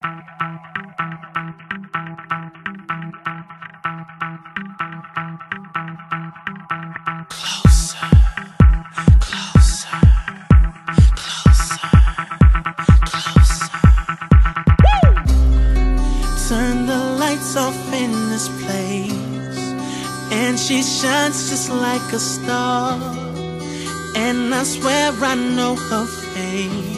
Turn the lights off in this place And she shines just like a star. And I swear I know her face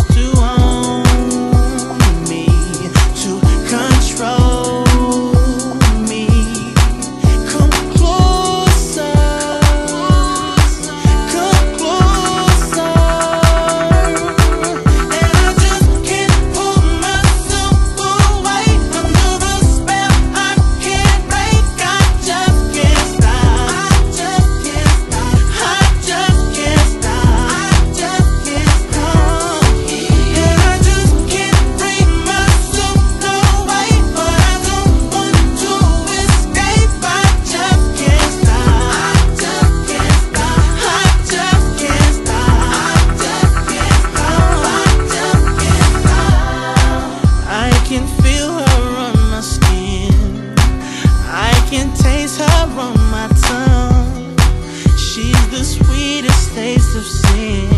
can taste her on my tongue. She's the sweetest taste of sin.